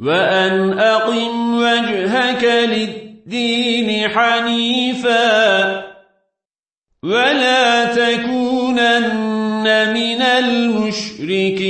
وأن أقم وجهك للدين حنيفا ولا تكونن من المشركين.